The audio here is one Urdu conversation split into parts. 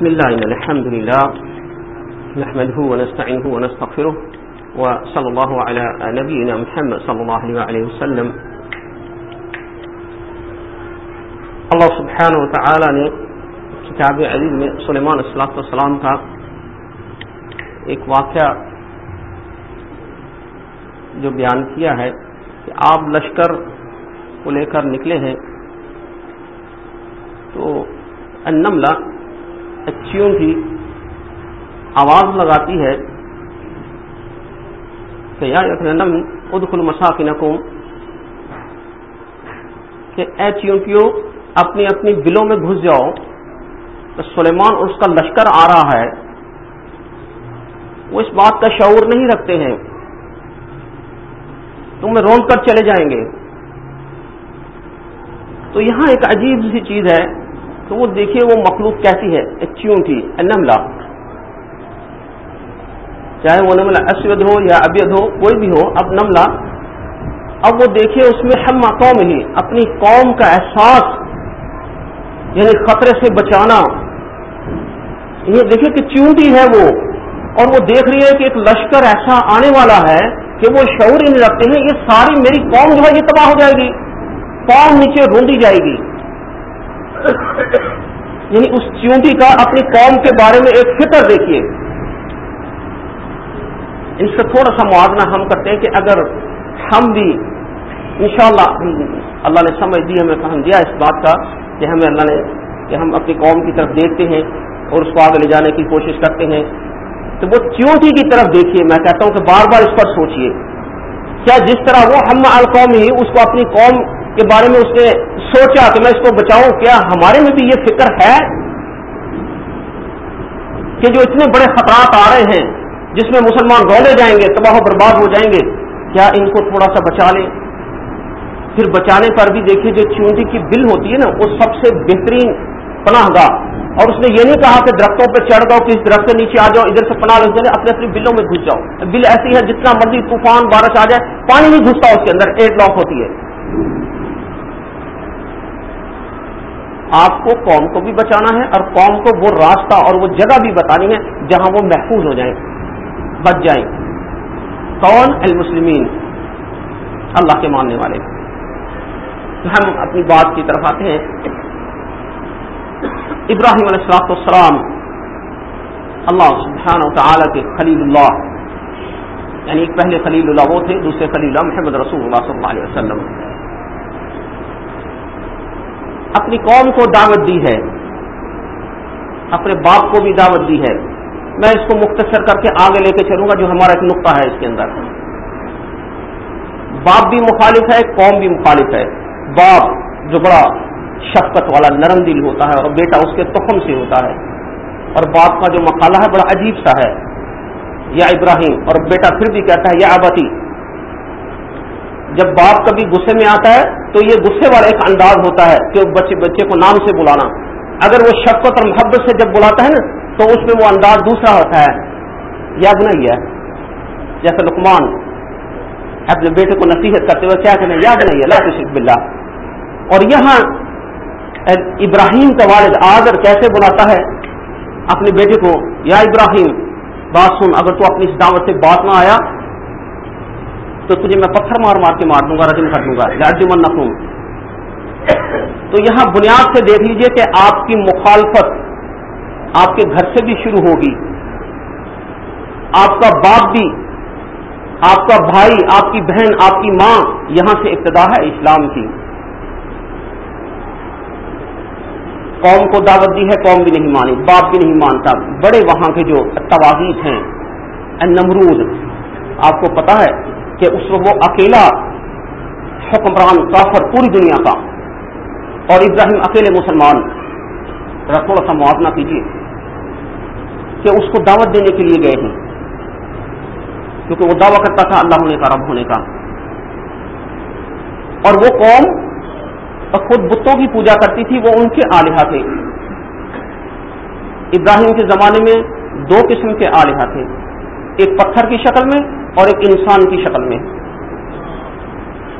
بسم الله إن الحمد لله نحمده ونستعينه ونستغفره وصلى الله على نبينا محمد صلى الله عليه وسلم. اللہ سبحانہ و تعالی نے کتاب عزیز میں سلیمان السلاۃ والسلام کا ایک واقعہ جو بیان کیا ہے کہ آپ لشکر کو لے کر نکلے ہیں تو النملہ اچیوں کی آواز لگاتی ہے کہ یا ادخل مساکنکم کہ اے چیونٹیوں اپنی اپنی بلوں میں گھس جاؤ۔ تو سلیمان اور اس کا لشکر آ رہا ہے۔ وہ اس بات کا شعور نہیں رکھتے ہیں۔ تمہیں رون کر چلے جائیں گے۔ تو یہاں ایک عجیب سی چیز ہے۔ تو وہ دیکھیے وہ مخلوق کیسی ہے چیونٹی نملہ چاہے وہ نملہ اسود ہو یا ابید ہو، کوئی بھی ہو، اب نملہ۔ اب وہ دیکھیے اس میں ہم قوم ہی اپنی قوم کا احساس یعنی خطرے سے بچانا۔ یہ دیکھیے کہ چیونٹی ہے وہ۔ اور وہ دیکھ رہی ہے کہ ایک لشکر ایسا آنے والا ہے کہ وہ شعور ہی نہیں رکھتے ہیں، یہ ساری میری قوم جو ہے یہ تباہ ہو جائے گی، قوم نیچے روندی جائے گی۔ یعنی اس چیونٹی کا اپنی قوم کے بارے میں ایک فکر دیکھیے۔ اس سے تھوڑا سا موازنہ ہم کرتے ہیں کہ اگر ہم بھی انشاءاللہ اللہ نے سمجھ دی، ہمیں فہم دیا اس بات کا کہ ہمیں اللہ نے کہ ہم اپنی قوم کی طرف دیکھتے ہیں اور اس کو آگے لے جانے کی کوشش کرتے ہیں۔ تو وہ چیونٹی کی طرف دیکھیے، میں کہتا ہوں کہ بار بار اس پر سوچیے کیا جس طرح وہ ہم القوم ہی اس کو اپنی قوم کے بارے میں اس نے سوچا کہ میں اس کو بچاؤں، کیا ہمارے میں بھی یہ فکر ہے کہ جو اتنے بڑے خطرات آ رہے ہیں، جس میں مسلمان رولے جائیں گے، تباہ و برباد ہو جائیں گے، کیا ان کو تھوڑا سا بچا لیں؟ پھر بچانے پر بھی دیکھیے، جو چونٹی کی بل ہوتی ہے نا، وہ سب سے بہترین پناہ گاہ اور اس نے یہ نہیں کہا کہ درختوں پہ چڑھ جاؤ کس درخت سے نیچے آ جاؤ، ادھر سے پناہ لگ جائے اپنے اپنی بلوں میں گھس جاؤ۔ بل ایسی ہے جتنا مرضی طوفان، بارش آ جائے، پانی نہیں گھستا اس کے اندر ایئر لاک ہوتی ہے۔ آپ کو قوم کو بھی بچانا ہے اور قوم کو وہ راستہ اور وہ جگہ بھی بتانی ہے جہاں وہ محفوظ ہو جائیں۔ بچ جائیں۔ کون؟ المسلمین۔ اللہ کے ماننے والے۔ ہم اپنی بات کی طرف آتے ہیں۔ ابراہیم علیہ السلاط والسلام، اللہ سبحانہ و تعالیٰ کے خلیل اللہ یعنی ایک پہلے خلیل اللہ وہ تھے، دوسرے خلیل اللہ محمد رسول اللہ صلی اللہ علیہ وسلم۔ اپنی قوم کو دعوت دی ہے، اپنے باپ کو بھی دعوت دی ہے۔ میں اس کو مختصر کر کے آگے لے کے چلوں گا جو ہمارا ایک نقطہ ہے اس کے اندر۔ باپ بھی مخالف ہے، قوم بھی مخالف ہے۔ باپ جو بڑا شفقت والا نرم دل ہوتا ہے اور بیٹا اس کے تخم سے ہوتا ہے۔ اور باپ کا جو مقالہ ہے، بڑا عجیب سا ہے۔ یا ابراہیم، اور بیٹا پھر بھی کہتا ہے، یا آبتی جب باپ کبھی غصے میں آتا ہے تو یہ غصے والا ایک انداز ہوتا ہے کہ بچے بچے کو نام سے بلانا۔ اگر وہ شفقت اور محبت سے جب بلاتا ہے نا، تو اس میں وہ انداز دوسرا ہوتا ہے۔ یاد نہیں ہے جیسے لکمان اپنے بیٹے کو نصیحت کرتے ہوئے کیا کہنا یاد نہیں ہے اللہ شک بلّہ اور یہاں ابراہیم کا والد آدر کیسے بلاتا ہے؟ اپنے بیٹے کو، یا ابراہیم، بات سن، اگر تو اپنی اس دعوت سے بات نہ آیا تو تجھے میں پتھر مار مار کے مار دوں گا رجم کر دوں گا من نقوم۔ تو یہاں بنیاد سے دیکھ لیجیے کہ آپ کی مخالفت آپ کے گھر سے بھی شروع ہوگی۔ آپ کا باپ بھی، آپ کا بھائی، آپ کی بہن، آپ کی ماں یہاں سے ابتدا ہے اسلام کی۔ قوم کو دعوت دی ہے، قوم بھی نہیں مانی باپ بھی نہیں مانتا۔ بڑے وہاں کے جو تواغیت ہیں نمرود آپ کو پتا ہے کہ اس وقت وہ اکیلا حکمران کافر پوری دنیا کا اور ابراہیم اکیلے مسلمان ذرا تھوڑا سا موازنہ کیجیے کہ اس کو دعوت دینے کے لیے گئے ہیں۔ کیونکہ وہ دعویٰ کرتا تھا اللہ ہونے کا، رب ہونے کا۔ اور وہ قوم خود بتوں کی پوجا کرتی تھی، وہ ان کے آلیہ تھے۔ ابراہیم کے زمانے میں دو قسم کے آلیہ تھے۔ ایک پتھر کی شکل میں اور ایک انسان کی شکل میں۔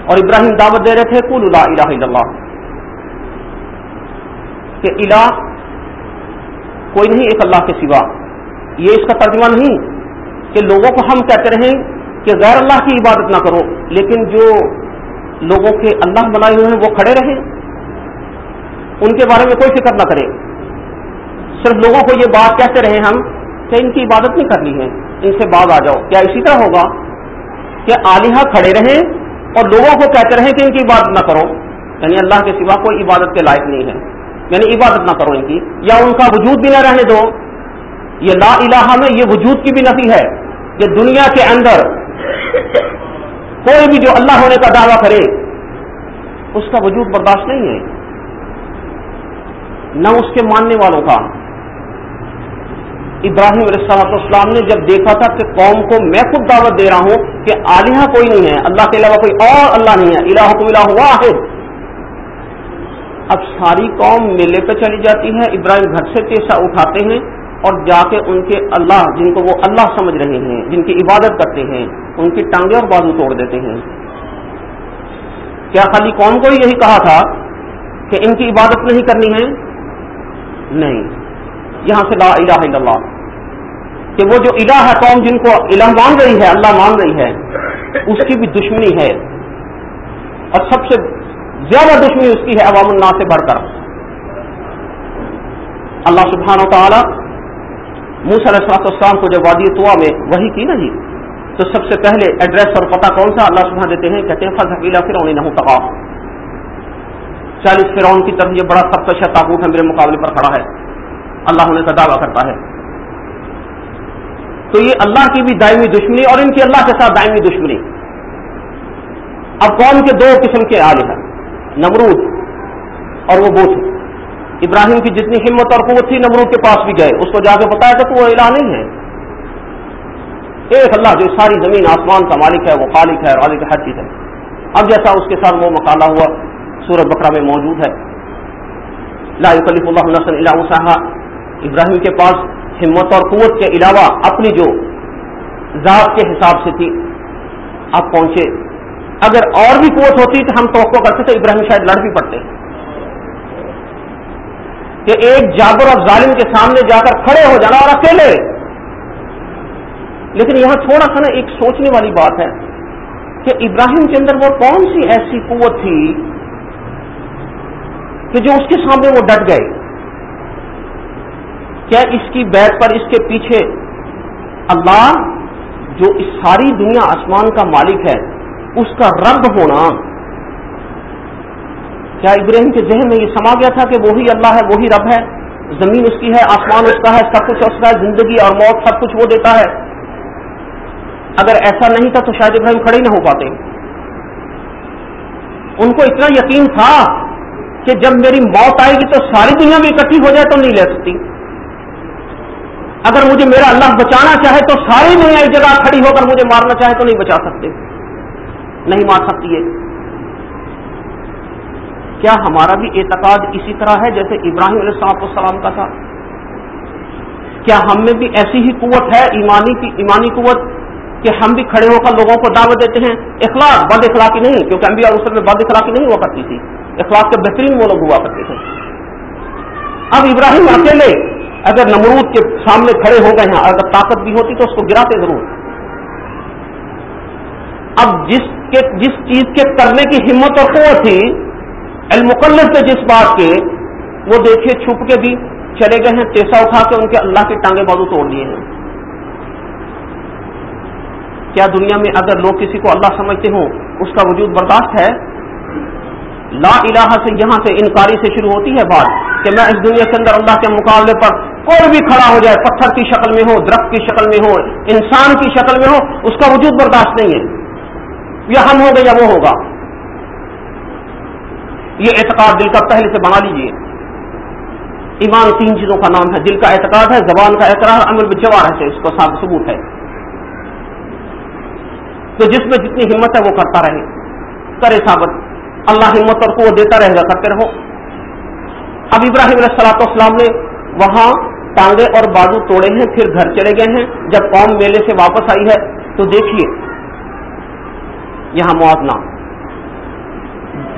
اور ابراہیم دعوت دے رہے تھے کل الہ الہ الا اللہ۔ کہ الہ کوئی نہیں، ایک اللہ کے سوا۔ یہ اس کا ترجمہ نہیں کہ لوگوں کو ہم کہتے رہیں کہ غیر اللہ کی عبادت نہ کرو، لیکن جو لوگوں کے اللہ بنائے ہوئے ہیں، وہ کھڑے رہیں۔ ان کے بارے میں کوئی فکر نہ کرے۔ صرف لوگوں کو یہ بات کہتے رہے ہم کہ ان کی عبادت نہیں کرنی ہے۔ ان سے بعد آ جاؤ۔ کیا اسی طرح ہوگا کہ آلیہ کھڑے رہیں اور لوگوں کو کہتے رہیں کہ ان کی عبادت نہ کرو۔ یعنی اللہ کے سوا کوئی عبادت کے لائق نہیں ہے۔ یعنی عبادت نہ کرو ان کی۔ یا ان کا وجود بھی نہ رہنے دو۔ یہ لا الہ میں یہ وجود کی بھی نفی ہے کہ دنیا کے اندر کوئی بھی جو اللہ ہونے کا دعویٰ کرے، اس کا وجود برداشت نہیں ہے۔ نہ اس کے ماننے والوں کا۔ ابراہیم علیہ السلام نے جب دیکھا تھا کہ قوم کو میں خود دعوت دے رہا ہوں کہ عالیہ کوئی نہیں ہے، اللہ کے علاوہ کوئی اور اللہ نہیں ہے الہ کو الہ ہوا ہے اب ساری قوم میلے پہ چلی جاتی ہے، ابراہیم گھر سے پیشہ اٹھاتے ہیں اور جا کے ان کے اللہ، جن کو وہ اللہ سمجھ رہے ہیں، جن کی عبادت کرتے ہیں، ان کی ٹانگیں اور بازو توڑ دیتے ہیں۔ کیا خالی قوم کو یہی کہا تھا کہ ان کی عبادت نہیں کرنی ہے؟ نہیں۔ یہاں سے لا الہ الا اللہ۔ کہ وہ جو الہ ہے قوم جن کو الہ مان رہی ہے، اللہ مان رہی ہے، اس کی بھی دشمنی ہے۔ اور سب سے زیادہ دشمنی اس کی ہے عوام النا سے بڑھ کر۔ اللہ سبحانہ و تعالی موس علیہ السلام کو جب وادی توا میں وہی کی نا جی تو سب سے پہلے ایڈریس اور پتہ کون سا اللہ سبحانہ دیتے ہیں؟ کہتے ہیں فضحیلا پھر انہیں نہ تقا۔ چالیس فرعون کی طرف یہ بڑا سب کا تابوت ہے میرے مقابلے پر کھڑا ہے۔ اللہ ہونے کا دعویٰ کرتا ہے۔ تو یہ اللہ کی بھی دائمی دشمنی اور ان کی اللہ کے ساتھ دائمی دشمنی۔ اب قوم کے دو قسم کے آلے ہیں؟ نمرود اور وہ بوتھ ابراہیم کی جتنی ہمت اور قوت تھی، نمرود کے پاس بھی گئے۔ اس کو جا کے بتایا تھا تو وہ الہ نہیں ہے۔ ایک اللہ جو ساری زمین، آسمان کا مالک ہے، وہ خالق ہے رالک ہر چیز ہے۔ اب جیسا اس کے ساتھ وہ مکالا ہوا سورت بکرا میں موجود ہے۔ لا اللہ نسل اللہ ابراہیم کے پاس ہمت اور قوت کے علاوہ اپنی جو ذات کے حساب سے تھی، آپ پہنچے۔ اگر اور بھی قوت ہوتی تو ہم توقع کرتے تو ابراہیم شاید لڑ بھی پڑتے۔ کہ ایک جابر اور ظالم کے سامنے جا کر کھڑے ہو جانا اور اکیلے۔ لیکن یہاں تھوڑا سا نا ایک سوچنے والی بات ہے کہ ابراہیم کے اندر وہ کون سی ایسی قوت تھی کہ جو اس کے سامنے وہ ڈٹ گئے کیا اس کی بیت پر اس کے پیچھے اللہ جو اس ساری دنیا آسمان کا مالک ہے، اس کا رب ہونا؟ کیا ابراہیم کے ذہن میں یہ سما گیا تھا کہ وہی اللہ ہے، وہی رب ہے؟ زمین اس کی ہے، آسمان اس کا ہے، سب کچھ اس کا ہے، زندگی اور موت سب کچھ وہ دیتا ہے۔ اگر ایسا نہیں تھا تو شاید ابراہیم کھڑے نہ ہو پاتے۔ ان کو اتنا یقین تھا کہ جب میری موت آئے گی تو ساری دنیا بھی اکٹھی ہو جائے تو نہیں لے سکتی۔ اگر مجھے میرا اللہ بچانا چاہے تو ساری دنیا ایک جگہ کھڑی ہو کر مجھے مارنا چاہے تو نہیں بچا سکتے۔ نہیں مار سکتی ہے کیا ہمارا بھی اعتقاد اسی طرح ہے جیسے ابراہیم علیہ السلام السلام کا تھا؟ کیا ہم میں بھی ایسی ہی قوت ہے ایمانی کی ایمانی قوت کہ ہم بھی کھڑے ہو کر لوگوں کو دعوت دیتے ہیں؟ اخلاق بد اخلاقی نہیں، کیونکہ انبیاء اس میں بد اخلاقی نہیں ہوا کرتی تھی۔ اخلاق کے بہترین وہ لوگ ہوا کرتے تھے۔ اب ابراہیم اکیلے اگر نمرود کے سامنے کھڑے ہو گئے ہیں، اگر طاقت بھی ہوتی تو اس کو گراتے ضرور۔ اب جس کے جس چیز کے کرنے کی ہمت اور قوت تھی المقلف سے جس بات کے، وہ دیکھیے چھپ کے بھی چلے گئے ہیں، پیسہ اٹھا کے ان کے اللہ کے ٹانگے بازو توڑ دیے ہیں۔ کیا دنیا میں اگر لوگ کسی کو اللہ سمجھتے ہوں، اس کا وجود برداشت ہے؟ لا الہ سے یہاں سے انکاری سے شروع ہوتی ہے بات کہ میں اس دنیا کے اندر اللہ کے مقابلے پر کوئی بھی کھڑا ہو جائے، پتھر کی شکل میں ہو، درخت کی شکل میں ہو، انسان کی شکل میں ہو، اس کا وجود برداشت نہیں ہے۔ یا ہم ہوں یا وہ ہوگا۔ یہ اعتقاد دل کا پہلے سے بنا لیجیے ایمان تین چیزوں کا نام ہے۔ دل کا اعتقاد ہے، زبان کا اعتراض، عمل جوار ہے، اس کو ثبوت ہے۔ تو جس میں جتنی ہمت ہے، وہ کرتا رہے۔ کرے ثابت۔ اللہ ہمت اور کو وہ دیتا رہے گا، کرتے رہو۔ اب ابراہیم علیہ السلاط اسلام نے وہاں ٹانگے اور بازو توڑے ہیں، پھر گھر چلے گئے ہیں۔ جب قوم میلے سے واپس آئی ہے تو دیکھیے، یہاں موازنہ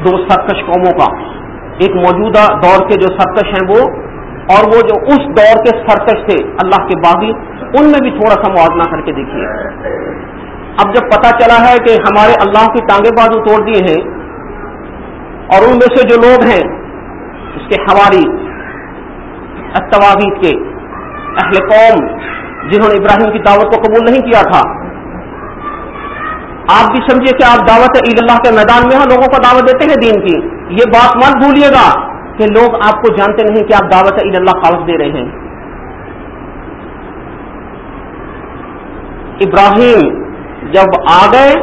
دو سرکش قوموں کا۔ ایک موجودہ دور کے جو سرکش ہیں وہ، اور وہ جو اس دور کے سرکش تھے، اللہ کے باغی، ان میں بھی تھوڑا سا موازنہ کر کے دیکھیے۔ اب جب پتا چلا ہے کہ ہمارے اللہ کی ٹانگے بازو توڑ دیے ہیں، اور ان میں سے جو لوگ ہیں، اس کے ہواری اتواوید کے اہل قوم جنہوں نے ابراہیم کی دعوت کو قبول نہیں کیا تھا۔ آپ بھی سمجھیے کہ آپ دعوت عید اللہ کے میدان میں لوگوں کو دعوت دیتے ہیں دین کی۔ یہ بات مت بھولیے گا کہ لوگ آپ کو جانتے نہیں کہ آپ دعوت عید اللہ خالص دے رہے ہیں۔ ابراہیم جب آ گئے،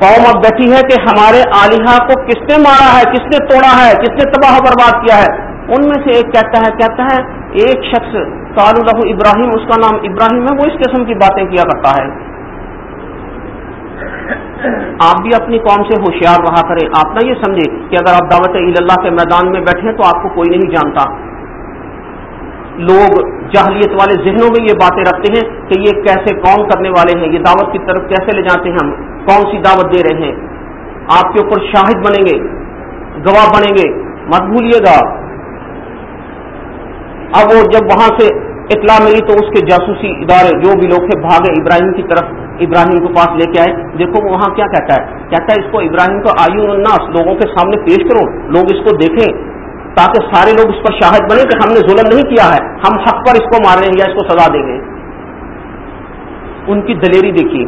قوم اب بیٹھی ہے کہ ہمارے آلیہ کو کس نے مارا ہے، کس نے توڑا ہے، کس نے تباہ برباد کیا ہے۔ ان میں سے ایک کہتا ہے کہتا ہے، ایک شخص کال الح ابراہیم، اس کا نام ابراہیم ہے، وہ اس قسم کی باتیں کیا کرتا ہے؟ آپ بھی اپنی قوم سے ہوشیار رہا کریں۔ آپ نہ یہ سمجھے کہ اگر آپ دعوت اللہ کے میدان میں بیٹھے تو آپ کو کوئی نہیں جانتا۔ لوگ جہلیت والے ذہنوں میں یہ باتیں رکھتے ہیں کہ یہ کیسے قوم کرنے والے ہیں، یہ دعوت کی طرف کیسے لے جاتے ہیں ہم؟ کون سی دعوت دے رہے ہیں؟ آپ کے اوپر شاہد بنیں گے، گواہ بنیں گے۔ مت بھولیے گا۔ اب وہ جب وہاں سے اطلاع ملی تو اس کے جاسوسی ادارے جو بھی لوگ تھے، بھاگے ابراہیم کی طرف ابراہیم کو پاس لے کے آئے۔ دیکھو وہ وہاں کیا کہتا ہے؟ کہتا ہے اس کو ابراہیم کو آیو الناس، لوگوں کے سامنے پیش کرو، لوگ اس کو دیکھیں۔ تاکہ سارے لوگ اس پر شاہد بنے کہ ہم نے ظلم نہیں کیا ہے، ہم حق پر اس کو مار رہے ہیں یا اس کو سزا دیں گے۔ ان کی دلیری دیکھیے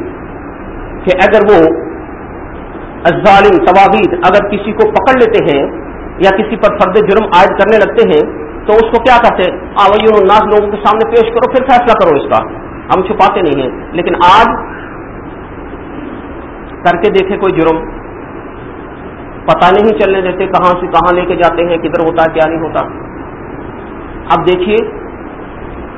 کہ اگر وہ ظالم توابید اگر کسی کو پکڑ لیتے ہیں یا کسی پر فرد جرم عائد کرنے لگتے ہیں تو اس کو کیا کہتے ہیں؟ الناس، لوگوں کے سامنے پیش کرو، پھر فیصلہ کرو اس کا۔ ہم چھپاتے نہیں ہیں۔ لیکن آج کر کے دیکھے کوئی جرم۔ پتہ نہیں چلنے دیتے کہاں سے کہاں لے کے جاتے ہیں، کدھر ہوتا ہے، کیا نہیں ہوتا۔ اب دیکھیے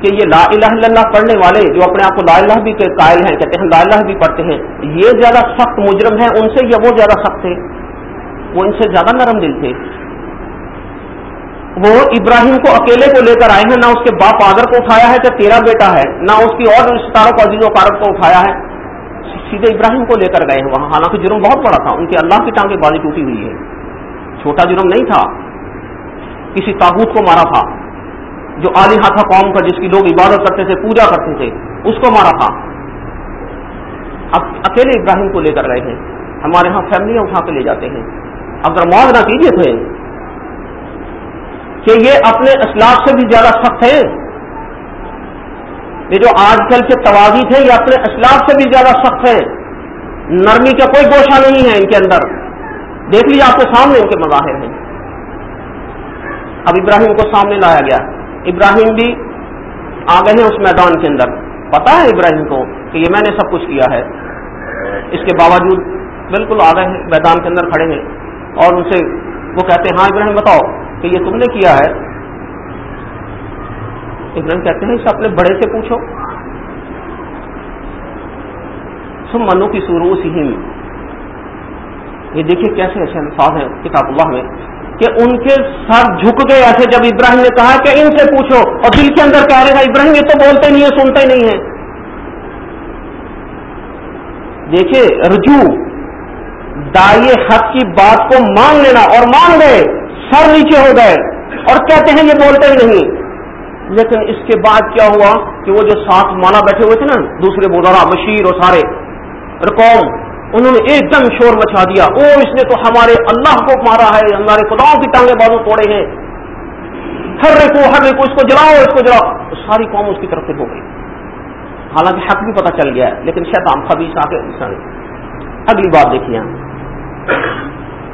کہ یہ لا الہ الا اللہ پڑھنے والے جو اپنے آپ کو لا الہ بھی قائل ہیں، کہتے ہیں لا الہ بھی پڑھتے ہیں، یہ زیادہ سخت مجرم ہے ان سے یا وہ زیادہ سخت تھے۔ وہ ان سے زیادہ نرم دل تھے۔ وہ ابراہیم کو اکیلے کو لے کر آئے ہیں، نہ اس کے باپ آدر کو اٹھایا ہے کہ تیرا بیٹا ہے، نہ اس کی اور رشتے داروں کو عزیز و کارک کو اٹھایا ہے۔ سیدھے ابراہیم کو لے کر گئے ہیں وہاں۔ حالانکہ جرم بہت بڑا تھا، ان کے اللہ کی ٹانگیں بازی ٹوٹی ہوئی ہے چھوٹا جرم نہیں تھا۔ کسی تابوت کو مارا تھا، جو علی تھا قوم کا جس کی لوگ عبادت کرتے تھے، پوجا کرتے تھے، اس کو مارا تھا۔ اب اکیلے ابراہیم کو لے کر گئے ہیں۔ ہمارے ہاں فیملیاں اٹھا کے لے جاتے ہیں۔ اگر معاوضہ کیجیے تھے کہ یہ اپنے اسلاف سے بھی زیادہ سخت ہے یہ جو آج کل کے توازی تھے، یہ اپنے اسلاف سے بھی زیادہ سخت ہے نرمی کا کوئی گوشہ نہیں ہے ان کے اندر۔ دیکھ لیجیے آپ کے سامنے ان کے مظاہر ہیں۔ اب ابراہیم کو سامنے لایا گیا۔ ابراہیم بھی آ گئے ہیں اس میدان کے اندر۔ پتا ہے ابراہیم کو کہ یہ میں نے سب کچھ کیا ہے۔ اس کے باوجود بالکل آ گئے ہیں، میدان کے اندر کھڑے ہیں اور ان سے وہ کہتے ہیں ہاں ابراہیم بتاؤ۔ کہ یہ تم نے کیا ہے؟ ابراہیم کہتے ہیں، اس اپنے بڑے سے پوچھو۔ سم منو کی سروس ہی یہ دیکھیے کیسے ایسے الفاظ ہیں کتاب اللہ میں کہ ان کے سر جھک گئے ایسے جب ابراہیم نے کہا کہ ان سے پوچھو اور دل کے اندر کہہ رہے تھا ابراہیم، یہ تو بولتے نہیں ہے سنتے نہیں ہیں۔ دیکھیے، رجوع دائیں حق کی بات کو مان لینا اور مان گئے۔ سر نیچے ہو گئے اور کہتے ہیں یہ بولتے ہی نہیں۔ لیکن اس کے بعد کیا ہوا کہ وہ جو ساتھ مانا بیٹھے ہوئے تھے نا، دوسرے بودارا بشیر اور سارے رقوم انہوں نے ایک دم شور مچا دیا۔ او، اس نے تو ہمارے اللہ کو مارا ہے، ہمارے خداؤں کی ٹانگیں بازو توڑے ہیں۔ ہر ریکو ہر ریکو اس کو جلاؤ، اس کو جلاؤ۔ ساری قوم اس کی طرف سے ہو گئی۔ حالانکہ حق بھی پتہ چل گیا ہے، لیکن شیطان خبیص آ کے اگلی بات دیکھیے۔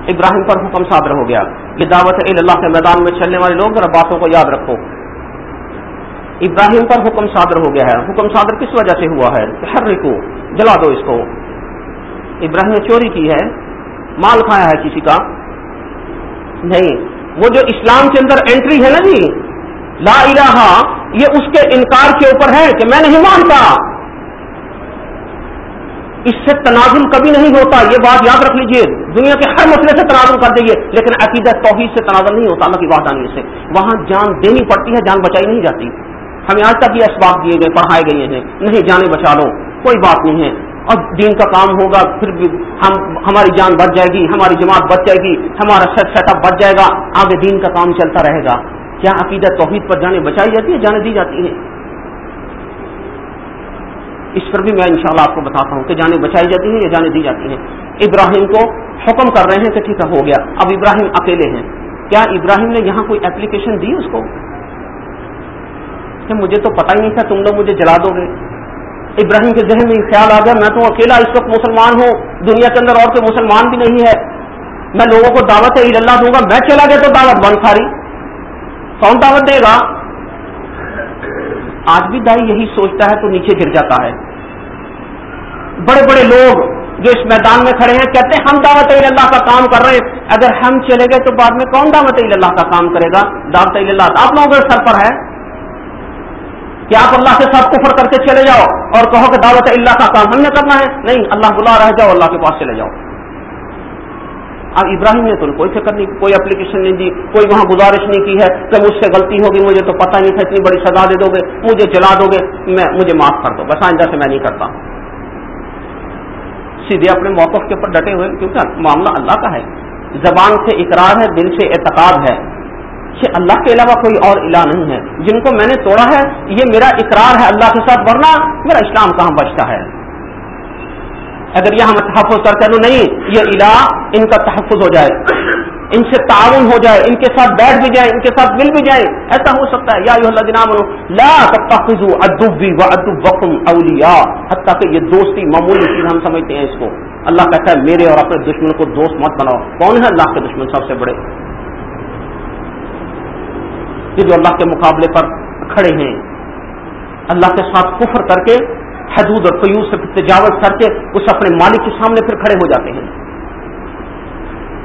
ابراہیم پر حکم صادر ہو گیا یہ دعوت اللہ کے میدان میں چلنے والے لوگ ذرا باتوں کو یاد رکھو۔ ابراہیم پر حکم صادر ہو گیا ہے۔ حکم صادر کس وجہ سے ہوا ہے؟ ہر رکو جلا دو اس کو۔ ابراہیم نے چوری کی ہے، مال کھایا ہے کسی کا۔ نہیں، وہ جو اسلام کے اندر انٹری ہے نا جی لا الہ، یہ اس کے انکار کے اوپر ہے کہ میں نہیں مانتا۔ اس سے تنازل کبھی نہیں ہوتا، یہ بات یاد رکھ لیجیے، دنیا کے ہر مسئلے سے تنازل کر دیجیے لیکن عقیدت توحید سے تنازل نہیں ہوتا، اللہ کی وحدانی سے۔ وہاں جان دینی پڑتی ہے، جان بچائی نہیں جاتی۔ ہمیں آج تک یہ اسباب دیے گئے، پڑھائے گئے ہیں۔ نہیں، جانے بچا لو، کوئی بات نہیں ہے۔ اب دین کا کام ہوگا، پھر بھی ہم، ہماری جان بچ جائے گی، ہماری جماعت بچ جائے گی، ہمارا سیٹ سیٹ اپ بچ جائے گا، آگے دین کا کام چلتا رہے گا۔ کیا عقیدہ توحید پر جانے بچائی جاتی ہے، جانے دی جاتی ہے؟ اس پر بھی میں انشاءاللہ آپ کو بتاتا ہوں کہ جانے بچائی جاتی ہیں یا جانے دی جاتی ہیں۔ ابراہیم کو حکم کر رہے ہیں کہ ٹھیک ہے، ہو گیا۔ اب ابراہیم اکیلے ہیں۔ کیا ابراہیم نے یہاں کوئی اپلیکیشن دی اس کو؟ کہ مجھے تو پتہ ہی نہیں تھا، تم لوگ مجھے جلا دو گے۔ ابراہیم کے ذہن میں یہ خیال آ گیا، میں تو اکیلا اس وقت مسلمان ہوں، دنیا کے اندر اور کوئی مسلمان بھی نہیں ہے۔ میں لوگوں کو دعوت عید اللہ دوں گا۔ میں چلا گیا تو دعوت بند، ساری۔ کون دعوت دے گا؟ آج بھی دائی یہی سوچتا ہے تو نیچے گر جاتا ہے۔ بڑے بڑے لوگ جو اس میدان میں کھڑے ہیں کہتے ہیں، ہم دعوت اللہ کا کام کر رہے ہیں۔ اگر ہم چلے گئے تو بعد میں کون دعوت اللہ کا کام کرے گا؟ دعوت اللہ۔ آپ لوگوں کے سر پر ہے۔ کہ آپ اللہ کے ساتھ کفر کر کے چلے جاؤ اور کہو کہ دعوت اللہ کا کام ہم نے کرنا ہے۔ نہیں، اللہ بلا رہ جاؤ، اللہ کے پاس چلے جاؤ۔ اب ابراہیم نے تو کوئی فکر نہیں، کوئی اپلیکیشن نہیں دی، کوئی وہاں گزارش نہیں کی ہے۔ کہ مجھ سے غلطی ہوگی، مجھے تو پتہ نہیں تھا، اتنی بڑی سزا دے دو گے مجھے جلا دو گے میں، مجھے معاف کر دو۔ بس آئندہ سے میں نہیں کرتا۔ سیدھے اپنے موقف کے اوپر ڈٹے ہوئے، کیونکہ معاملہ اللہ کا ہے۔ زبان سے اقرار ہے، دل سے اعتقاد ہے۔ کہ اللہ کے علاوہ کوئی اور الہ نہیں ہے۔ جن کو میں نے توڑا ہے، یہ میرا اقرار ہے اللہ کے ساتھ، ورنہ میرا اسلام کہاں بچتا ہے؟ اگر یہاں میں تحفظ کر کے نہیں، یہ الہ ان کا تحفظ ہو جائے، ان سے تعاون ہو جائے، ان کے ساتھ بیٹھ بھی جائے، ان کے ساتھ مل بھی جائے، ایسا ہو سکتا ہے۔ یا اللہ جناب لا تفظو ادب و ادب وقم اولیا حتیٰ کہ یہ دوستی معمولی چیز ہم سمجھتے ہیں اس کو۔ اللہ کہتا ہے، میرے اور اپنے دشمن کو دوست مت بناؤ۔ کون ہے اللہ کے دشمن سب سے بڑے؟ یہ جو اللہ کے مقابلے پر کھڑے ہیں، اللہ کے ساتھ کفر کر کے حدود اور قیوس سے تجاوز کر کے، اس اپنے مالک کے سامنے پھر کھڑے ہو جاتے ہیں۔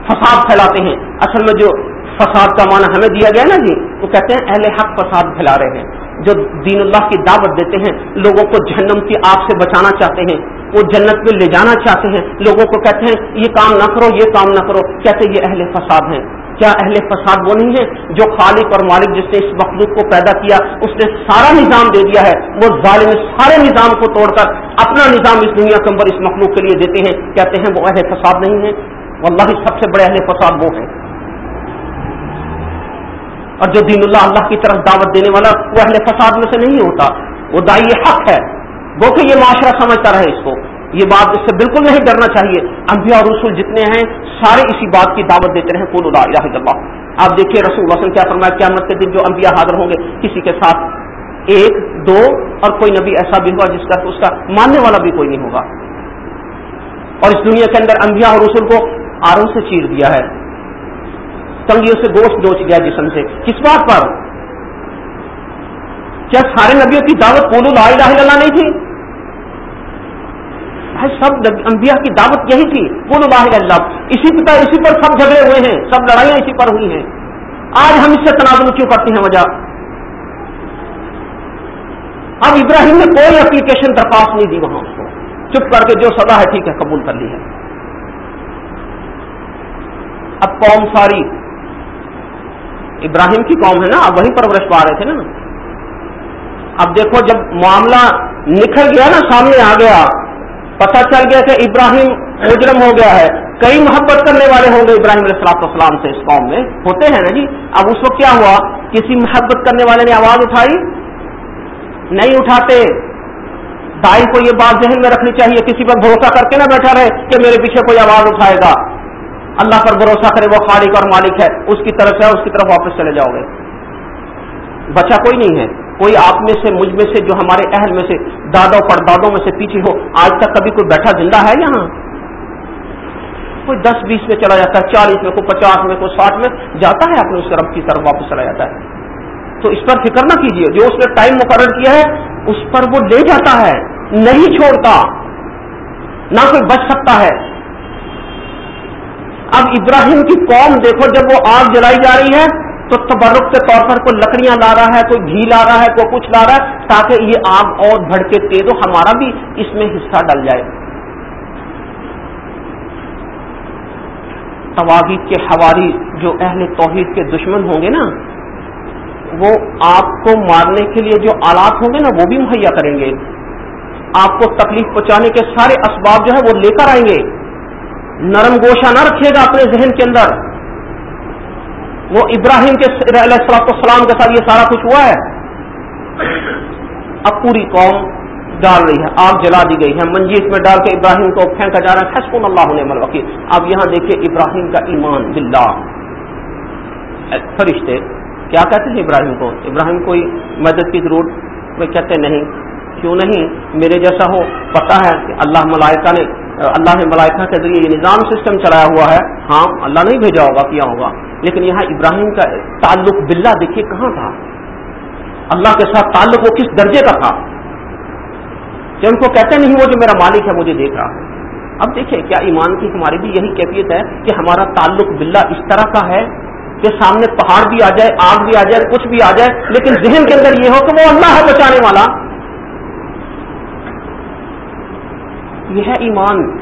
فساد پھیلاتے ہیں۔ اصل میں جو فساد کا معنی ہمیں دیا گیا نا جی وہ کہتے ہیں اہل حق فساد پھیلا رہے ہیں۔ جو دین اللہ کی دعوت دیتے ہیں، لوگوں کو جہنم کی آگ سے بچانا چاہتے ہیں۔ وہ جنت میں لے جانا چاہتے ہیں۔ لوگوں کو کہتے ہیں، یہ کام نہ کرو، یہ کام نہ کرو۔ کہتے ہیں یہ اہل فساد ہیں۔ کیا اہل فساد وہ نہیں ہے جو خالق اور مالک جس نے اس مخلوق کو پیدا کیا، اس نے سارا نظام دے دیا ہے۔ وہ ظالم سارے نظام کو توڑ کر اپنا نظام اس دنیا کے اندر اس مخلوق کے لیے دیتے ہیں۔ کہتے ہیں وہ اہل فساد نہیں ہے واللہ سب سے بڑے اہل فساد وہ ہیں۔ اور جو دین اللہ اللہ کی طرف دعوت دینے والا، وہ اہل فساد میں سے نہیں ہوتا۔ وہ دائی حق ہے۔ وہ کہ یہ معاشرہ سمجھتا رہے اس کو۔ یہ بات اس سے بالکل نہیں ڈرنا چاہیے۔ انبیاء اور رسول جتنے ہیں سارے اسی بات کی دعوت دیتے رہے الہ الا اللہ۔ آپ دیکھیے رسول وسلم کیا فرمایا، قیامت کے دن جو انبیاء حاضر ہوں گے، کسی کے ساتھ ایک، دو اور کوئی نبی ایسا بھی ہوگا جس کا، اس کا ماننے والا بھی کوئی نہیں ہوگا۔ اور اس دنیا کے اندر انبیاء اور رسول کو آروں سے چیر دیا ہے۔ تنگیوں سے گوشت ڈوچ گیا جسم سے۔ کس بات پر؟ کیا سارے نبیوں کی دعوت الہ الا اللہ نہیں تھی؟ سب انبیاء کی دعوت یہی تھی، وہ باہر اللہ۔ اسی پر اسی پر سب جھگڑے ہوئے ہیں، سب لڑائیاں اسی پر ہوئی ہیں۔ آج ہم اس سے تنازع کیوں کرتے ہیں وجہ؟ اب ابراہیم نے کوئی اپلیکیشن درخواست نہیں دی وہاں اس کو۔ چپ کر کے جو سزا ہے ٹھیک ہے، قبول کر لی ہے۔ اب قوم ساری، ابراہیم کی قوم ہے نا، اب وہیں پرورش پا رہے تھے نا۔ اب دیکھو جب معاملہ نکل گیا نا، سامنے آ گیا۔ پتہ چل گیا کہ ابراہیم مجرم ہو گیا ہے۔ کئی محبت کرنے والے ہوں گے ابراہیم علیہ السلام السلام سے اس قوم میں؟ ہوتے ہیں نا جی؟ اب اس وقت کیا ہوا؟ کسی محبت کرنے والے نے آواز اٹھائی؟ نہیں اٹھاتے۔ دائی کو یہ بات ذہن میں رکھنی چاہیے، کسی پر بھروسہ کر کے نہ بیٹھا رہے کہ میرے پیچھے کوئی آواز اٹھائے گا۔ اللہ پر بھروسہ کرے، وہ خالق اور مالک ہے۔ اس کی طرف سے اس کی طرف واپس چلے جاؤ گے۔ بچہ کوئی نہیں ہے۔ کوئی آپ میں سے مجھ میں سے جو ہمارے اہل میں سے دادا پر دادوں میں سے پیچھے ہو، آج تک کبھی کوئی بیٹھا زندہ ہے یہاں؟ کوئی دس بیس میں چلا جاتا ہے، چالیس میں، کوئی پچاس میں، کوئی ساٹھ میں، جاتا ہے اپنے اس رب کی طرف واپس چلا جاتا ہے۔ تو اس پر فکر نہ کیجیے جو اس نے ٹائم مقرر کیا ہے، اس پر وہ لے جاتا ہے، نہیں چھوڑتا، نہ کوئی بچ سکتا ہے۔ اب ابراہیم کی قوم دیکھو، جب وہ آگ جلائی جا رہی ہے تو تبرک کے طور پر کوئی لکڑیاں لا رہا ہے، کوئی گھی لا رہا ہے، کوئی کچھ لا رہا ہے، تاکہ یہ آگ اور بڑھ کے تیز ہو ہمارا بھی اس میں حصہ ڈل جائے۔ تواغیب کے حواری جو اہل توحید کے دشمن ہوں گے نا، وہ آپ کو مارنے کے لیے جو آلات ہوں گے نا، وہ بھی مہیا کریں گے۔ آپ کو تکلیف پہنچانے کے سارے اسباب جو ہے وہ لے کر آئیں گے۔ نرم گوشہ نہ رکھیے گا اپنے ذہن کے اندر۔ وہ ابراہیم کے علیہ السلام کے ساتھ یہ سارا کچھ ہوا ہے؟ اب پوری قوم ڈال رہی ہے، آگ جلا دی گئی ہے۔ منجیت میں ڈال کے ابراہیم کو پھینکا جا رہا ہے۔ حسب اللہ نے وکیل۔ اب یہاں دیکھیے ابراہیم کا ایمان باللہ۔ فرشتے، کیا کہتے ہیں ابراہیم کو؟ ابراہیم کوئی مدد کی ضرورت میں کہتے نہیں۔ کیوں نہیں؟ میرے جیسا ہو۔ پتا ہے کہ اللہ ملائکہ نے، اللہ نے ملائکہ کے ذریعے یہ نظام سسٹم چلایا ہوا ہے۔ ہاں اللہ نہیں بھیجا ہوگا، کیا ہوگا؟ لیکن یہاں ابراہیم کا تعلق بلّہ دیکھیے کہاں تھا؟ اللہ کے ساتھ تعلق وہ کس درجے کا تھا؟ کہ ان کو کہتے نہیں وہ جو میرا مالک ہے، مجھے دیکھ رہا ہے۔ اب دیکھیں کیا ایمان کی ہماری بھی یہی کیفیت ہے کہ ہمارا تعلق بلّہ اس طرح کا ہے کہ سامنے پہاڑ بھی آ جائے، آگ بھی آ جائے، کچھ بھی آ جائے، لیکن ذہن کے اندر یہ ہو کہ وہ اللہ ہے بچانے والا۔ یہ ہے ایمان۔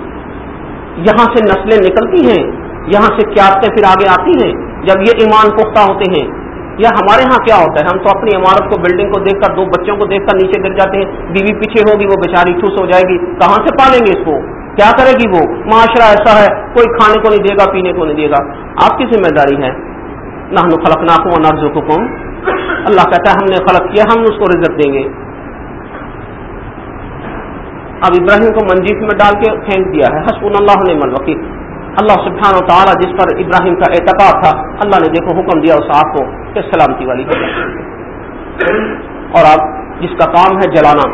یہاں سے نسلیں نکلتی ہیں۔ یہاں سے قیادتیں پھر آگے آتی ہیں جب یہ ایمان پختہ ہوتے ہیں؟ یا ہمارے ہاں کیا ہوتا ہے؟ ہم تو اپنی عمارت کو بلڈنگ کو دیکھ کر، دو بچوں کو دیکھ کر نیچے گر جاتے ہیں، بیوی پیچھے ہوگی، وہ بیچاری ٹھوس ہو جائے گی۔ کہاں سے پالیں گے اس کو؟ کیا کرے گی وہ؟ معاشرہ ایسا ہے، کوئی کھانے کو نہیں دے گا، پینے کو نہیں دے گا۔ آپ کی ذمہ داری ہے۔ نہ خلق ناکوں نرز حکم اللہ کہتا ہے، ہم نے خلق کیا، ہم اس کو رزت دیں گے۔ اب ابراہیم کو منجیت میں ڈال کے پھینک دیا ہے۔ حسب اللہ نے من وکیل اللہ سبحانہ و تعالیٰ جس پر ابراہیم کا اعتقاد تھا، اللہ نے دیکھو حکم دیا اس آگ کو کہ سلامتی والی اور اب جس کا کام ہے جلانا،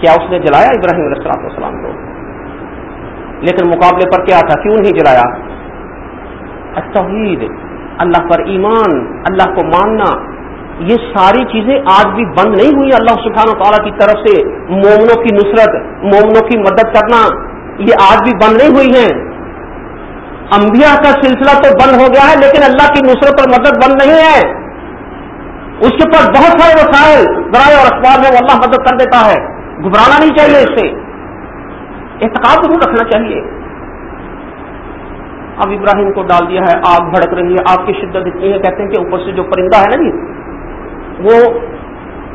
کیا اس نے جلایا ابراہیم علیہ السلام السلام کو؟ لیکن مقابلے پر کیا تھا؟ کیوں نہیں جلایا؟ توحید اللہ پر ایمان، اللہ کو ماننا، یہ ساری چیزیں آج بھی بند نہیں ہوئی اللہ سبحانہ تعالیٰ کی طرف سے۔ مومنوں کی نصرت، مومنوں کی مدد کرنا یہ آج بھی بند نہیں ہوئی ہیں۔ انبیاء کا سلسلہ تو بند ہو گیا ہے، لیکن اللہ کی نصرت اور مدد بند نہیں ہے۔ اس کے پاس بہت سارے وسائل برائے اور اخبار میں وہ اللہ مدد کر دیتا ہے۔ گھبرانا نہیں چاہیے اس سے۔ احتکاب ضرور رکھنا چاہیے۔ اب ابراہیم کو ڈال دیا ہے، آگ بھڑک رہی ہے، آگ کی شدت اتنی ہے، کہتے ہیں کہ اوپر سے جو پرندہ ہے نا جی وہ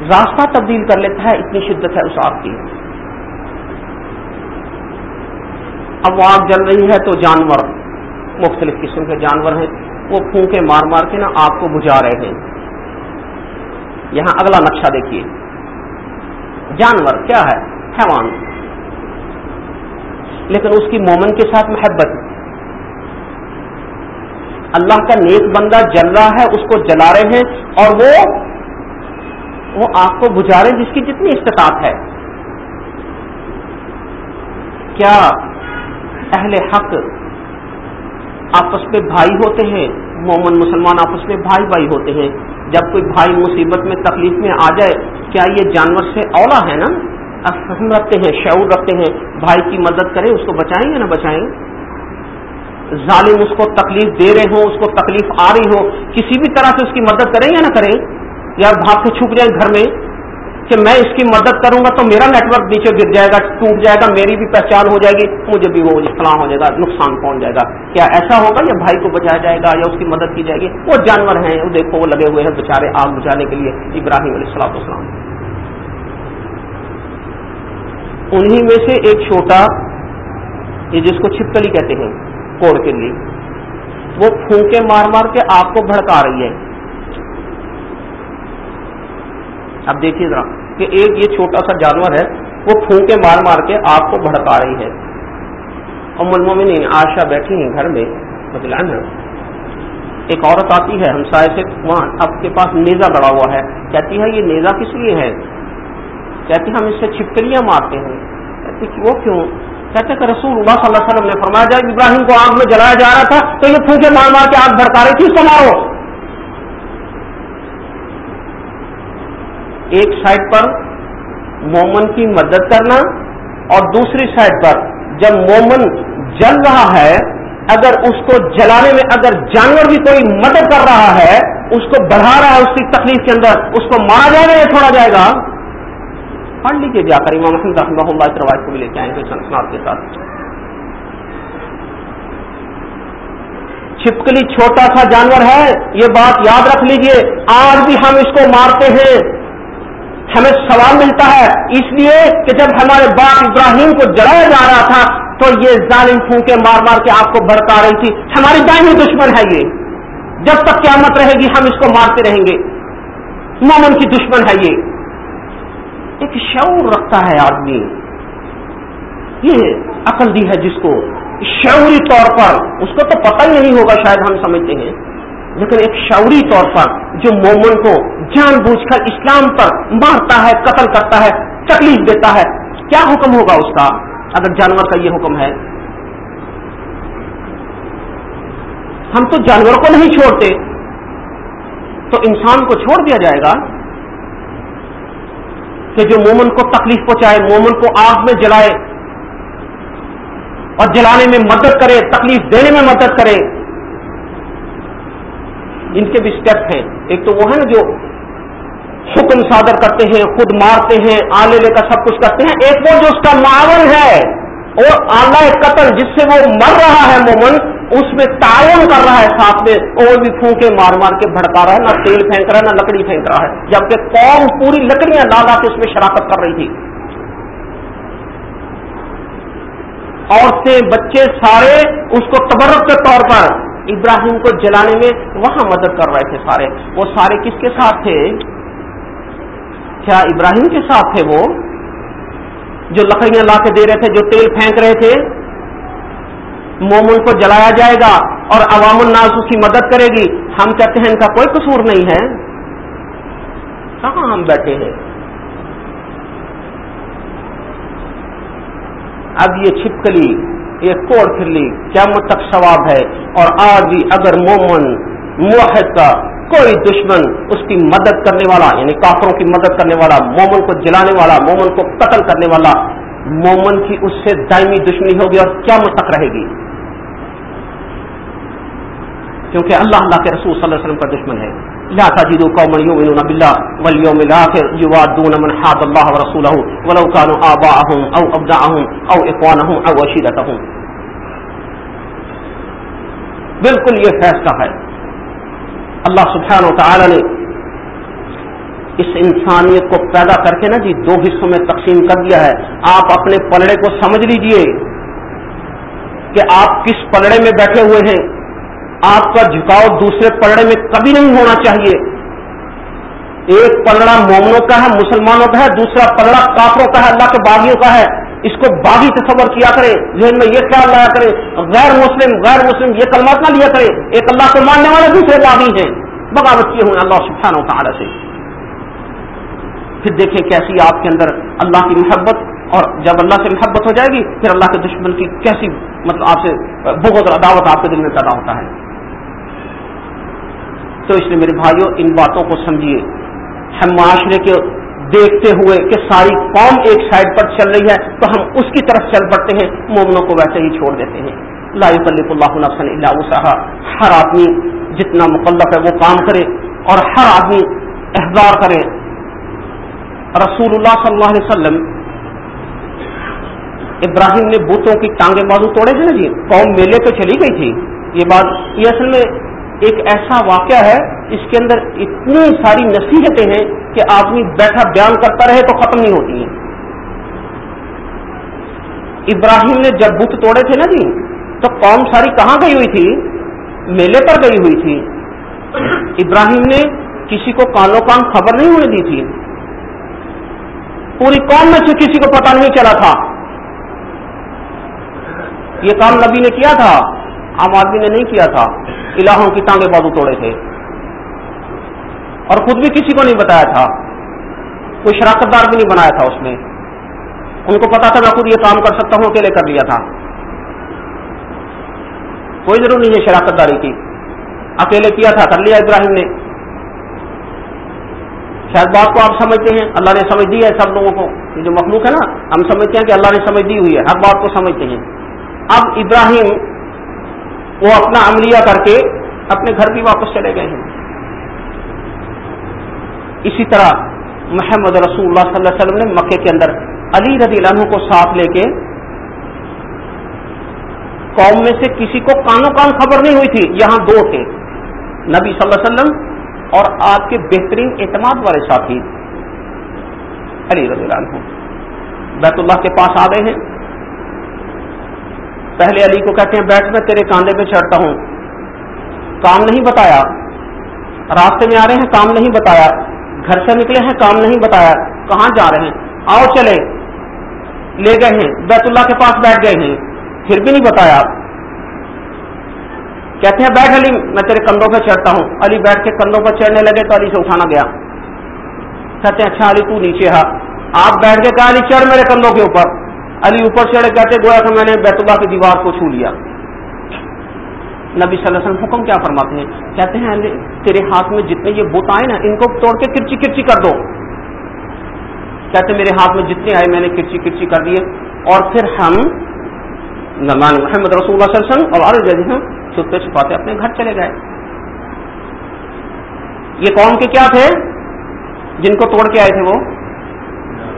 راستہ تبدیل کر لیتا ہے، اتنی شدت ہے اس آگ کی۔ اب وہ آگ جل رہی ہے تو جانور مختلف قسم کے جانور ہیں، وہ پھونکے مار مار کے نا آگ کو بجھا رہے ہیں۔ یہاں اگلا نقشہ دیکھیے۔ جانور کیا ہے؟ حیوان۔ لیکن اس کی مومن کے ساتھ محبت۔ اللہ کا نیک بندہ جل رہا ہے، اس کو جلا رہے ہیں اور وہ وہ آگ کو بجھا رہے ہیں، جس کی جتنی استطاعت ہے۔ کیا اہل حق آپس میں بھائی ہوتے ہیں، مومن مسلمان آپس میں بھائی بھائی ہوتے ہیں۔ جب کوئی بھائی مصیبت میں، تکلیف میں آ جائے، کیا یہ جانور سے اولا ہے نا؟ فہم رکھتے ہیں، شعور رکھتے ہیں، بھائی کی مدد کریں، اس کو بچائیں یا نہ بچائیں؟ ظالم اس کو تکلیف دے رہے ہوں، اس کو تکلیف آ رہی ہو کسی بھی طرح سے اس کی مدد کریں یا نہ کریں؟ یا بھاگ کے چھپ جائیں گھر میں؟ کہ میں اس کی مدد کروں گا تو میرا نیٹ ورک نیچے گر جائے گا، ٹوٹ جائے گا، میری بھی پہچان ہو جائے گی، مجھے بھی وہ فلاں ہو جائے گا، نقصان پہنچ جائے گا۔ کیا ایسا ہوگا یا بھائی کو بچایا جائے گا یا اس کی مدد کی جائے گی؟ وہ جانور ہیں، وہ دیکھو، وہ لگے ہوئے ہیں بےچارے آگ بچانے کے لیے۔ ابراہیم علیہ السلام۔ السلام انہی میں سے ایک چھوٹا، یہ جس کو چھپکلی کہتے ہیں، کوڑ کے لیے، وہ پھونکے مار مار کے آپ کو بھڑکا رہی ہے۔ اب دیکھیے ذرا کہ ایک یہ چھوٹا سا جانور ہے، وہ پھونکے مار مار کے آپ کو بھڑکا رہی ہے۔ اور ملموں میں نہیں آشا بیٹھی ہیں گھر میں بدلان ایک عورت آتی ہے ہم سائے سے، وہاں آپ کے پاس نیزا بڑا ہوا ہے۔ کہتی ہے، یہ نیزا کس لیے ہے؟ کہتی ہم اس سے چھپکلیاں مارتے ہیں۔ کہتی وہ کیوں؟ کہتے کہ رسول اللہ صلی اللہ علیہ وسلم نے فرمایا جائے ابراہیم کو آگ میں جلایا جا رہا تھا تو یہ پھونکے مار مار کے آگ بھڑکا رہی تھی، اس کو مارو۔ ایک سائڈ پر مومن کی مدد کرنا اور دوسری سائڈ پر جب مومن جل رہا ہے، اگر اس کو جلانے میں اگر جانور بھی کوئی مدد کر رہا ہے، اس کو بڑھا رہا ہے اس کی تکلیف کے اندر، اس کو مارا جائے گا یا چھوڑا جائے گا۔ پڑھ لیجیے جا کر امام محمد رحمہ اللہ کی روایت کو بھی لے کے آئیں گے سنسنات کے ساتھ۔ چھپکلی چھوٹا سا جانور ہے، یہ بات یاد رکھ لیجیے، آج بھی ہم اس کو مارتے ہیں۔ ہمیں سوال ملتا ہے، اس لیے کہ جب ہمارے باپ ابراہیم کو جلایا جا رہا تھا، تو یہ ظالم پھونکے مار مار کے آپ کو بھڑکا رہی تھی۔ ہماری دائمی دشمن ہے یہ۔ جب تک قیامت رہے گی، ہم اس کو مارتے رہیں گے۔ مومن کی دشمن ہے یہ۔ ایک شعور رکھتا ہے آدمی۔ یہ عقل دی ہے جس کو۔ شعوری طور پر، اس کو تو پتہ ہی نہیں ہوگا، شاید ہم سمجھتے ہیں۔ لیکن ایک شعوری طور پر جو مومن کو جان بوجھ کر اسلام پر مارتا ہے، قتل کرتا ہے، تکلیف دیتا ہے، کیا حکم ہوگا اس کا؟ اگر جانور کا یہ حکم ہے۔ ہم تو جانور کو نہیں چھوڑتے۔ تو انسان کو چھوڑ دیا جائے گا کہ جو مومن کو تکلیف پہنچائے، مومن کو آگ میں جلائے اور جلانے میں مدد کرے، تکلیف دینے میں مدد کرے۔ ان کے بھی اسٹیپ ہیں۔ ایک تو وہ ہے نا جو حکم صادر کرتے ہیں، خود مارتے ہیں، آلے لے کر سب کچھ کرتے ہیں۔ ایک وہ جو اس کا معاون ہے اور آلہ قتل جس سے وہ مر رہا ہے مومن، اس میں تعاون کر رہا ہے ساتھ میں، اور بھی پھونکے مار مار کے بھڑکا رہا ہے، نہ تیل پھینک رہا ہے، نہ لکڑی پھینک رہا ہے۔ جبکہ قوم پوری لکڑیاں لا لا کے اس میں شراکت کر رہی تھی۔ عورتیں، بچے، سارے اس کو تبرک کے طور پر ابراہیم کو جلانے میں وہاں مدد کر رہے تھے سارے۔ وہ سارے کس کے ساتھ تھے؟ کیا ابراہیم کے ساتھ تھے وہ؟ جو لکڑیاں لا کے دے رہے تھے، جو تیل پھینک رہے تھے۔ مومن کو جلایا جائے گا اور عوام الناس اس کی مدد کرے گی۔ ہم کہتے ہیں ان کا کوئی قصور نہیں ہے۔ کہاں ہم بیٹھے ہیں؟ اب یہ چھپکلی یہ کوڑ پھرلی کیا تک ثواب ہے؟ اور آج بھی اگر مومن، موحد کا کوئی دشمن اس کی مدد کرنے والا یعنی کافروں کی مدد کرنے والا، مومن کو جلانے والا، مومن کو قتل کرنے والا، مومن کی اس سے دائمی دشمنی ہوگی اور کیا تک رہے گی؟ کیونکہ اللہ اللہ کے رسول صلی اللہ علیہ وسلم کا دشمن ہے۔ لا تجدوا قوما يؤمنون بالله واليوم الاخر يوادون من حاد الله ورسوله ولو كانوا اباءهم او ابناءهم او اخوانهم او عشيرتهم بالکل یہ فیصلہ ہے۔ اللہ سبحانہ و تعالی نے اس انسانیت کو پیدا کر کے نا جی دو حصوں میں تقسیم کر دیا ہے۔ آپ اپنے پلڑے کو سمجھ لیجیے کہ آپ کس پلڑے میں بیٹھے ہوئے ہیں۔ آپ کا جھکاؤ دوسرے پلڑے میں کبھی نہیں ہونا چاہیے۔ ایک پلڑا مومنوں کا ہے، مسلمانوں کا ہے، دوسرا پلڑا کافروں کا ہے، اللہ کے باغیوں کا ہے۔ اس کو باغی تصور کیا کرے، ذہن میں یہ خیال لایا کرے، غیر مسلم غیر مسلم یہ کلمات نہ لیا کرے۔ ایک اللہ کو ماننے والے دوسرے باغی ہیں۔ بغاوت کیے ہوئے اللہ سبحانہ و تعالی سے۔ پھر دیکھیں کیسی آپ کے اندر اللہ کی محبت اور جب اللہ سے محبت ہو جائے گی، پھر اللہ کے دشمن کی کیسی مطلب آپ سے بہت عداوت آپ کے دل میں پیدا ہوتا ہے۔ تو اس لیے میرے بھائیوں ان باتوں کو سمجھیے۔ ہم معاشرے کے دیکھتے ہوئے کہ ساری قوم ایک سائڈ پر چل رہی ہے، تو ہم اس کی طرف چل پڑتے ہیں، مومنوں کو ویسے ہی چھوڑ دیتے ہیں۔ لا يكلف اللہ نفسا الا وسعها ہر آدمی جتنا مکلف ہے وہ کام کرے اور ہر آدمی احضار کرے۔ رسول اللہ صلی اللہ علیہ وسلم ابراہیم نے بتوں کی ٹانگیں بازو توڑے تھے نا جی؟ قوم میلے پہ چلی گئی تھی۔ یہ بات یہ اصل میں ایک ایسا واقعہ ہے، اس کے اندر اتنی ساری نصیحتیں ہیں کہ آدمی بیٹھا بیان کرتا رہے تو ختم نہیں ہوتی ہیں۔ ابراہیم نے جب بت توڑے تھے نا جی تو قوم ساری کہاں گئی ہوئی تھی؟ میلے پر گئی ہوئی تھی۔ ابراہیم نے کسی کو کانوں کان خبر نہیں ہونے دی تھی۔ پوری قوم میں سے کسی کو پتا نہیں چلا تھا۔ یہ کام نبی نے کیا تھا۔ عام آدمی نے نہیں کیا تھا۔ الہوں کی ٹانگیں بازو توڑے تھے۔ اور خود بھی کسی کو نہیں بتایا تھا۔ کوئی شراکت دار بھی نہیں بنایا تھا اس میں ان کو پتا تھا میں خود یہ کام کر سکتا ہوں، اکیلے کر لیا تھا۔ کوئی ضرور نہیں ہے شراکت داری کی۔ اکیلے کیا تھا، کر لیا ابراہیم نے۔ شاید بات کو آپ سمجھتے ہیں، اللہ نے سمجھ دی ہے سب لوگوں کو۔ یہ جو مخلوق ہے نا، ہم سمجھتے ہیں کہ اللہ نے سمجھ دی ہوئی ہے، ہر بات کو سمجھتے ہیں۔ اب ابراہیم وہ اپنا عملیہ کر کے اپنے گھر بھی واپس چلے گئے ہیں۔ اسی طرح محمد رسول اللہ صلی اللہ علیہ وسلم نے مکے کے اندر علی رضی اللہ عنہ کو ساتھ لے کے قوم میں سے کسی کو کانوں کان خبر نہیں ہوئی تھی، یہاں دو تھے۔ نبی صلی اللہ علیہ وسلم اور آپ کے بہترین اعتماد والے ساتھی علی رضی اللہ عنہ۔ بیت اللہ کے پاس آ گئے ہیں۔ پہلے علی کو کہتے ہیں، بیٹھ، میں تیرے کاندھے پہ چڑھتا ہوں. کام نہیں بتایا۔ راستے میں آ رہے ہیں، کام نہیں بتایا۔ گھر سے نکلے ہیں، کام نہیں بتایا۔ کہاں جا رہے ہیں؟ آؤ چلے۔ لے گئے ہیں۔ بیت اللہ کے پاس بیٹھ گئے ہیں۔ پھر بھی نہیں بتایا۔ کہتے ہیں، بیٹھ علی، میں تیرے کندھوں پہ چڑھتا ہوں۔ علی بیٹھ کے کندھوں پہ چڑھنے لگے تو علی سے اٹھانا گیا۔ کہتے ہیں اچھا علی، تو نیچے ہا آپ بیٹھ کے کہا علی، چڑھ میرے کندھوں کے اوپر۔ علی اوپر چڑھے کہتے گویا کہ میں نے بیت اللہ کی دیوار کو چھو لیا۔ نبی صلی اللہ علیہ وسلم حکم کیا فرماتے ہیں؟ کہتے ہیں تیرے ہاتھ میں جتنے یہ بت آئے نا، ان کو توڑ کے کرچی کرچی کر دو۔ کہتے میرے ہاتھ میں جتنے آئے، میں نے کرچی کرچی کر دیے۔ اور پھر ہم محمد رسول اللہ صلی اللہ علیہ وسلم اور ہم چھپتے چھپاتے اپنے گھر چلے گئے۔ یہ قوم کے کیا تھے؟ جن کو توڑ کے آئے تھے وہ؟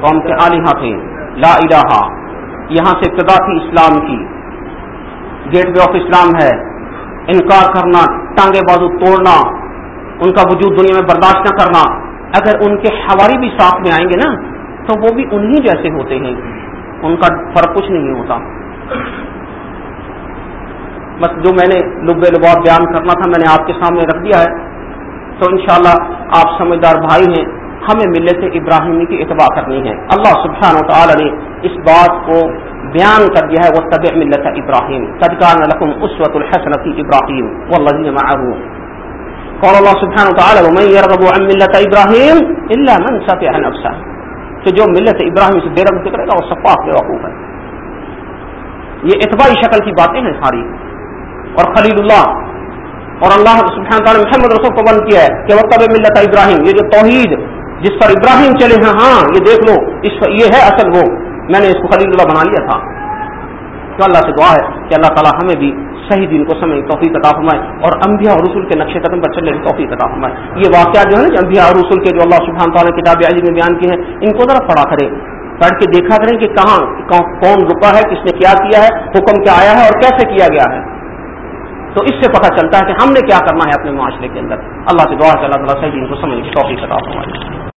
قوم کے عالیہ ہاں تھے۔ لا الہ۔ یہاں سے ابتدا تھی اسلام کی۔ گیٹ وے آف اسلام ہے۔ انکار کرنا، ٹانگے بازو توڑنا، ان کا وجود دنیا میں برداشت نہ کرنا۔ اگر ان کے حواری بھی ساتھ میں آئیں گے نا، تو وہ بھی انہی جیسے ہوتے ہیں۔ ان کا فرق کچھ نہیں ہوتا۔ بس جو میں نے لب لباب بیان کرنا تھا، میں نے آپ کے سامنے رکھ دیا ہے۔ تو انشاءاللہ آپ سمجھدار بھائی ہیں۔ ہمیں ملت ابراہیمی کی اتباع کرنی ہے۔ اللہ سبحانہ و تعالی نے اس بات کو بیان کر دیا ہے وہ طب ملت ابراہیم تدکان لکم اسوت الحسنت ابراہیم والذین معه۔ قال اللہ سبحانہ و تعالی ومن يرغب عن ملت ابراہیم الا من سفح نفسه کہ جو ملت ابراہیم سے بے رغبت کرے گا، وہ صفاق بے وقوف ہے۔ یہ اتباعی شکل کی باتیں ہیں ساری۔ اور خلیل اللہ، اور اللہ سبحانہ تعالی محمد رسول کو بند کیا ہے کہ وہ وقت ملت ابراہیم یہ جو توحید جس پر ابراہیم چلے ہیں ہاں یہ دیکھ لو، اس پر یہ ہے اصل وہ۔ میں نے اس کو خلیل اللہ بنا لیا تھا۔ تو اللہ سے دعا ہے کہ اللہ تعالیٰ ہمیں بھی صحیح دن کو سمجھ توفیق عطا فرمائے اور انبیاء اور رسول کے نقشے قدم پر چلنے کی توفیق عطا فرمائے۔ یہ واقعات جو ہے نا انبیاء اور رسول کے جو اللہ سبحانہ تعالیٰ کتاب عزیز میں بیان کی ہیں، ان کو ذرا پڑھا کریں۔ پڑھ کے دیکھا کریں کہ کہاں کون رکا ہے، کس نے کیا کیا ہے، حکم کیا آیا ہے اور کیسے کیا گیا ہے۔ تو اس سے پتہ چلتا ہے کہ ہم نے کیا کرنا ہے اپنے معاشرے کے اندر۔ اللہ سے دعا کہ اللہ تعالیٰ صحیح دن کو سمجھ توفیق عطا فرمائے۔